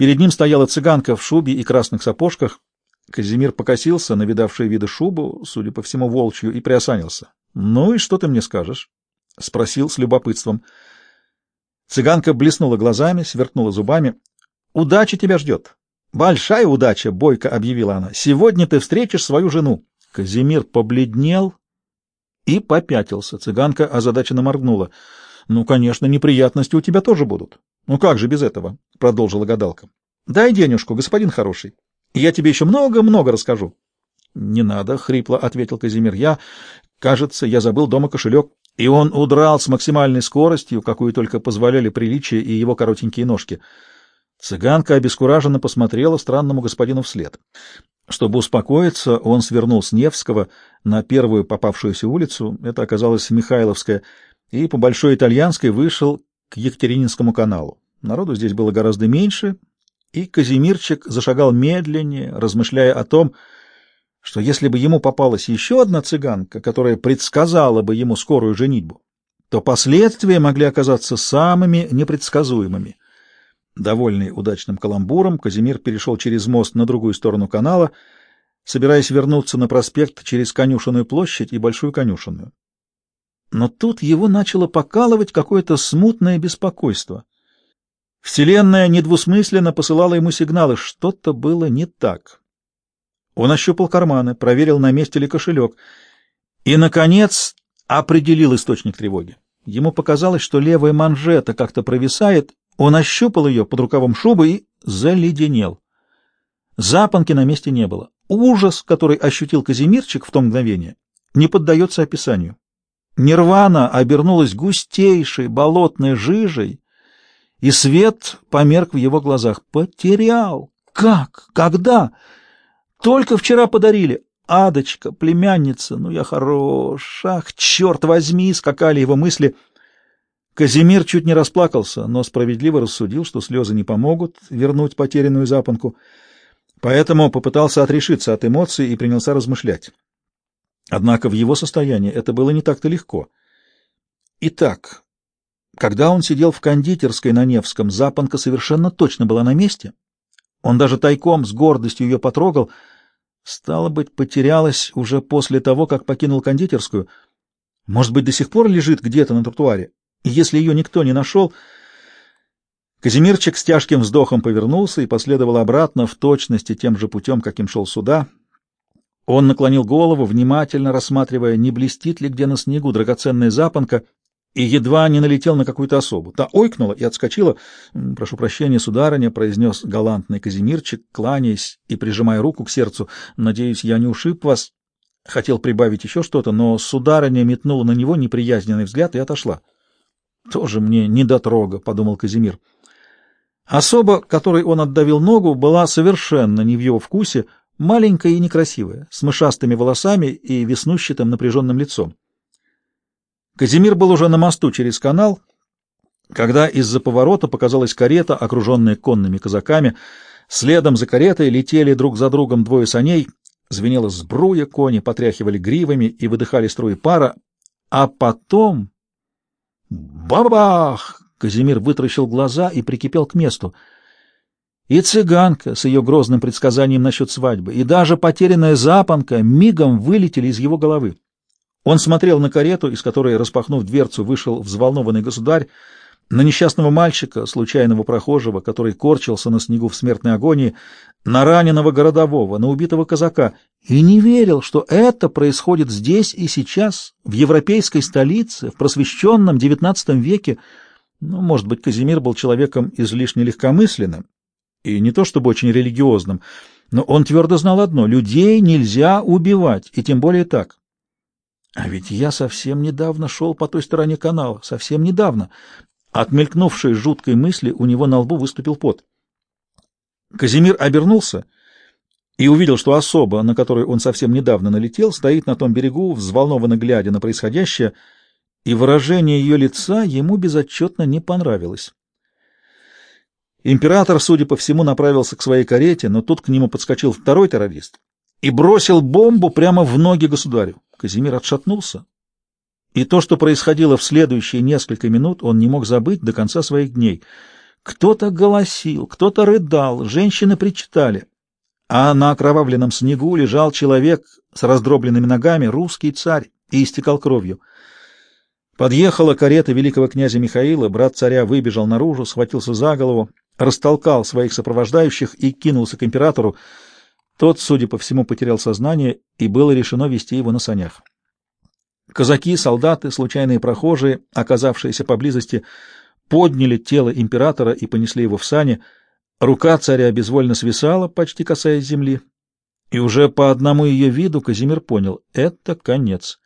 Перед ним стояла цыганка в шубе и красных сапожках. Казимир покосился на видавшие виды шубу, судя по всему, волчью, и приосанился. — Ну и что ты мне скажешь? — спросил с любопытством. Цыганка блеснула глазами, сверкнула зубами. — Удача тебя ждет. — Большая удача, — бойко объявила она. — Сегодня ты встретишь свою жену. Казимир побледнел и попятился. Цыганка озадаченно моргнула. — Ну, конечно, неприятности у тебя тоже будут. — Ну как же без этого? — продолжила гадалка. — Дай денежку, господин хороший. Я тебе еще много-много расскажу. — Не надо, — хрипло ответил Казимир. — Я, кажется, я забыл дома кошелек. И он удрал с максимальной скоростью, какую только позволяли приличия и его коротенькие ножки. Цыганка обескураженно посмотрела странному господину вслед. Чтобы успокоиться, он свернул с Невского на первую попавшуюся улицу, это оказалась Михайловская, и по Большой Итальянской вышел к Екатерининскому каналу. Народу здесь было гораздо меньше, и Казимирчик зашагал медленнее, размышляя о том, что если бы ему попалась еще одна цыганка, которая предсказала бы ему скорую женитьбу, то последствия могли оказаться самыми непредсказуемыми. Довольный удачным каламбуром, Казимир перешел через мост на другую сторону канала, собираясь вернуться на проспект через Конюшенную площадь и Большую Конюшенную. Но тут его начало покалывать какое-то смутное беспокойство. Вселенная недвусмысленно посылала ему сигналы, что-то было не так. Он ощупал карманы, проверил, на месте ли кошелек, и, наконец, определил источник тревоги. Ему показалось, что левая манжета как-то провисает, он ощупал ее под рукавом шубы и заледенел. Запонки на месте не было. Ужас, который ощутил Казимирчик в то мгновение, не поддается описанию. Нирвана обернулась густейшей болотной жижей, и свет померк в его глазах. Потерял! Как? Когда? Только вчера подарили. Адочка, племянница, ну я хорош. Ах, черт возьми, скакали его мысли — Казимир чуть не расплакался, но справедливо рассудил, что слезы не помогут вернуть потерянную запонку, поэтому попытался отрешиться от эмоций и принялся размышлять. Однако в его состоянии это было не так-то легко. Итак, когда он сидел в кондитерской на Невском, запонка совершенно точно была на месте. Он даже тайком с гордостью ее потрогал. Стало быть, потерялась уже после того, как покинул кондитерскую. Может быть, до сих пор лежит где-то на тротуаре. И если ее никто не нашел... Казимирчик с тяжким вздохом повернулся и последовал обратно в точности тем же путем, каким шел сюда. Он наклонил голову, внимательно рассматривая, не блестит ли где на снегу драгоценная запонка, и едва не налетел на какую-то особу. Та ойкнула и отскочила. «Прошу прощения, сударыня», — произнес галантный Казимирчик, кланяясь и прижимая руку к сердцу. «Надеюсь, я не ушиб вас». Хотел прибавить еще что-то, но сударыня метнула на него неприязненный взгляд и отошла. Тоже мне недотрога, — подумал Казимир. Особа, которой он отдавил ногу, была совершенно не в его вкусе, маленькая и некрасивая, с мышастыми волосами и веснущатым напряженным лицом. Казимир был уже на мосту через канал, когда из-за поворота показалась карета, окруженная конными казаками. Следом за каретой летели друг за другом двое саней, звенела сбруя, кони потряхивали гривами и выдыхали струи пара, а потом Бабах! Казимир вытращил глаза и прикипел к месту. И цыганка с ее грозным предсказанием насчет свадьбы, и даже потерянная запонка мигом вылетели из его головы. Он смотрел на карету, из которой, распахнув дверцу, вышел взволнованный государь, на несчастного мальчика, случайного прохожего, который корчился на снегу в смертной агонии, на раненого городового, на убитого казака, и не верил, что это происходит здесь и сейчас, в европейской столице, в просвещенном XIX веке. Ну, может быть, Казимир был человеком излишне легкомысленным и не то чтобы очень религиозным, но он твердо знал одно — людей нельзя убивать, и тем более так. А ведь я совсем недавно шел по той стороне канала, совсем недавно. От мелькнувшей жуткой мысли у него на лбу выступил пот. Казимир обернулся и увидел, что особа, на которую он совсем недавно налетел, стоит на том берегу, взволнованно глядя на происходящее, и выражение ее лица ему безотчетно не понравилось. Император, судя по всему, направился к своей карете, но тут к нему подскочил второй террорист и бросил бомбу прямо в ноги государю. Казимир отшатнулся, и то, что происходило в следующие несколько минут, он не мог забыть до конца своих дней. Кто-то голосил, кто-то рыдал, женщины причитали. А на окровавленном снегу лежал человек с раздробленными ногами, русский царь, и истекал кровью. Подъехала карета великого князя Михаила, брат царя выбежал наружу, схватился за голову, растолкал своих сопровождающих и кинулся к императору. Тот, судя по всему, потерял сознание, и было решено вести его на санях. Казаки, солдаты, случайные прохожие, оказавшиеся поблизости, подняли тело императора и понесли его в сани. Рука царя безвольно свисала, почти касаясь земли. И уже по одному ее виду Казимир понял — это конец.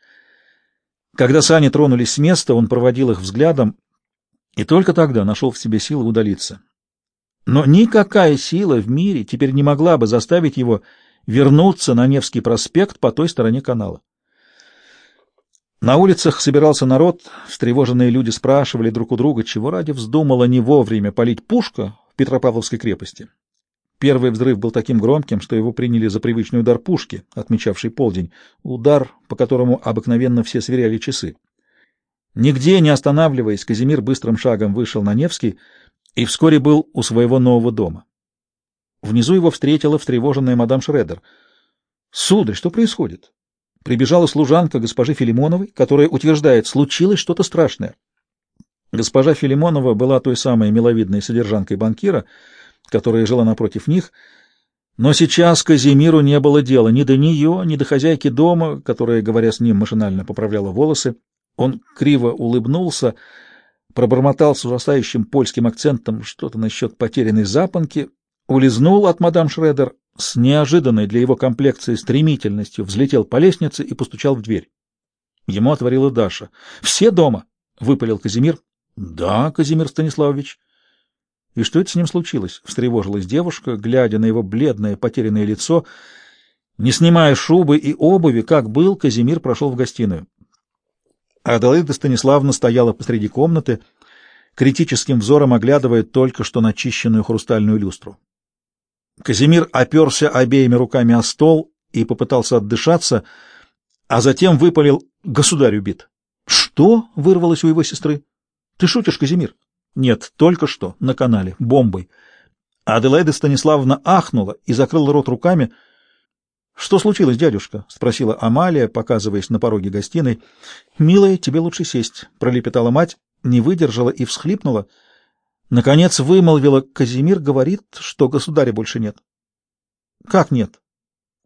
Когда сани тронулись с места, он проводил их взглядом и только тогда нашел в себе силы удалиться. Но никакая сила в мире теперь не могла бы заставить его вернуться на Невский проспект по той стороне канала. На улицах собирался народ, встревоженные люди спрашивали друг у друга, чего ради вздумала не вовремя полить пушка в Петропавловской крепости. Первый взрыв был таким громким, что его приняли за привычный удар пушки, отмечавший полдень, удар, по которому обыкновенно все сверяли часы. Нигде не останавливаясь, Казимир быстрым шагом вышел на Невский и вскоре был у своего нового дома. Внизу его встретила встревоженная мадам Шредер. «Сударь, что происходит?» Прибежала служанка госпожи Филимоновой, которая утверждает, случилось что-то страшное. Госпожа Филимонова была той самой миловидной содержанкой банкира, которая жила напротив них, но сейчас Казимиру не было дела ни до нее, ни до хозяйки дома, которая, говоря с ним, машинально поправляла волосы. Он криво улыбнулся, пробормотал с ужасающим польским акцентом что-то насчет потерянной запонки, улизнул от мадам Шредер, с неожиданной для его комплекции стремительностью взлетел по лестнице и постучал в дверь. Ему отворила Даша. «Все дома?» — выпалил Казимир. «Да, Казимир Станиславович». «И что это с ним случилось?» — встревожилась девушка, глядя на его бледное, потерянное лицо. Не снимая шубы и обуви, как был, Казимир прошел в гостиную. Аделаида Станиславовна стояла посреди комнаты, критическим взором оглядывая только что начищенную хрустальную люстру. Казимир оперся обеими руками о стол и попытался отдышаться, а затем выпалил «Государь убит». «Что?» — вырвалось у его сестры. «Ты шутишь, Казимир?» «Нет, только что, на канале, бомбой». Аделаида Станиславовна ахнула и закрыла рот руками. «Что случилось, дядюшка?» — спросила Амалия, показываясь на пороге гостиной. «Милая, тебе лучше сесть», — пролепетала мать, не выдержала и всхлипнула. Наконец вымолвила, Казимир говорит, что государя больше нет. — Как нет?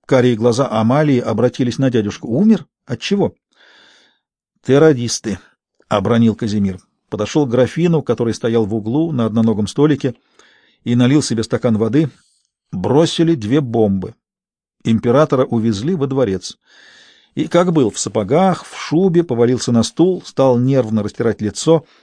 Карие глаза Амалии обратились на дядюшку. — Умер? От чего? — Террористы, — обронил Казимир. Подошел к графину, который стоял в углу на одноногом столике, и налил себе стакан воды. Бросили две бомбы. Императора увезли во дворец. И, как был, в сапогах, в шубе, повалился на стул, стал нервно растирать лицо —